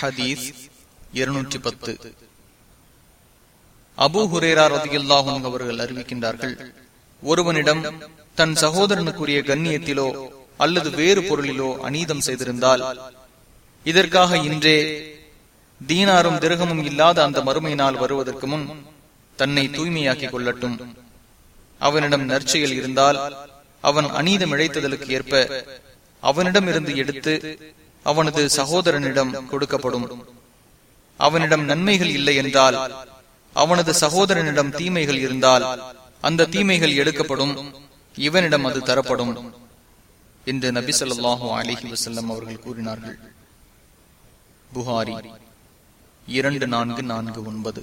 ஹதீஸ் இருநூற்றி பத்து. அபு ஹுரேரா ரதியுல்லாஹும் அவர்கள் அறிவிக்கின்றார்கள் ஒருவனிடம் தன் சகோதரனுக்குரிய கண்ணியத்திலோ அல்லது வேறு பொருளிலோ அநீதம் செய்திருந்தால் இதற்காக இன்றே தீனாரும் திரகமும் இல்லாத அந்த மறுமை நாள் வருவதற்கு முன் தன்னை தூய்மையாக்கிக் கொள்ளட்டும். அவனிடம் நற்செயல் இருந்தால் அவன் அநீதம் இழைத்ததற்கு ஏற்ப அவனிடம் இருந்து எடுத்து அவனது சகோதரனிடம் கொடுக்கப்படும். அவனிடம் நன்மைகள் இல்லை என்றால் அவனது சகோதரனிடம் தீமைகள் இருந்தால் அந்த தீமைகள் எடுக்கப்படும். இவனிடம் அது தரப்படும் என்று நபி சொல்லாஹு அலிஹி வசல்லம் அவர்கள் கூறினார்கள். புகாரி இரண்டு நான்கு நான்கு ஒன்பது.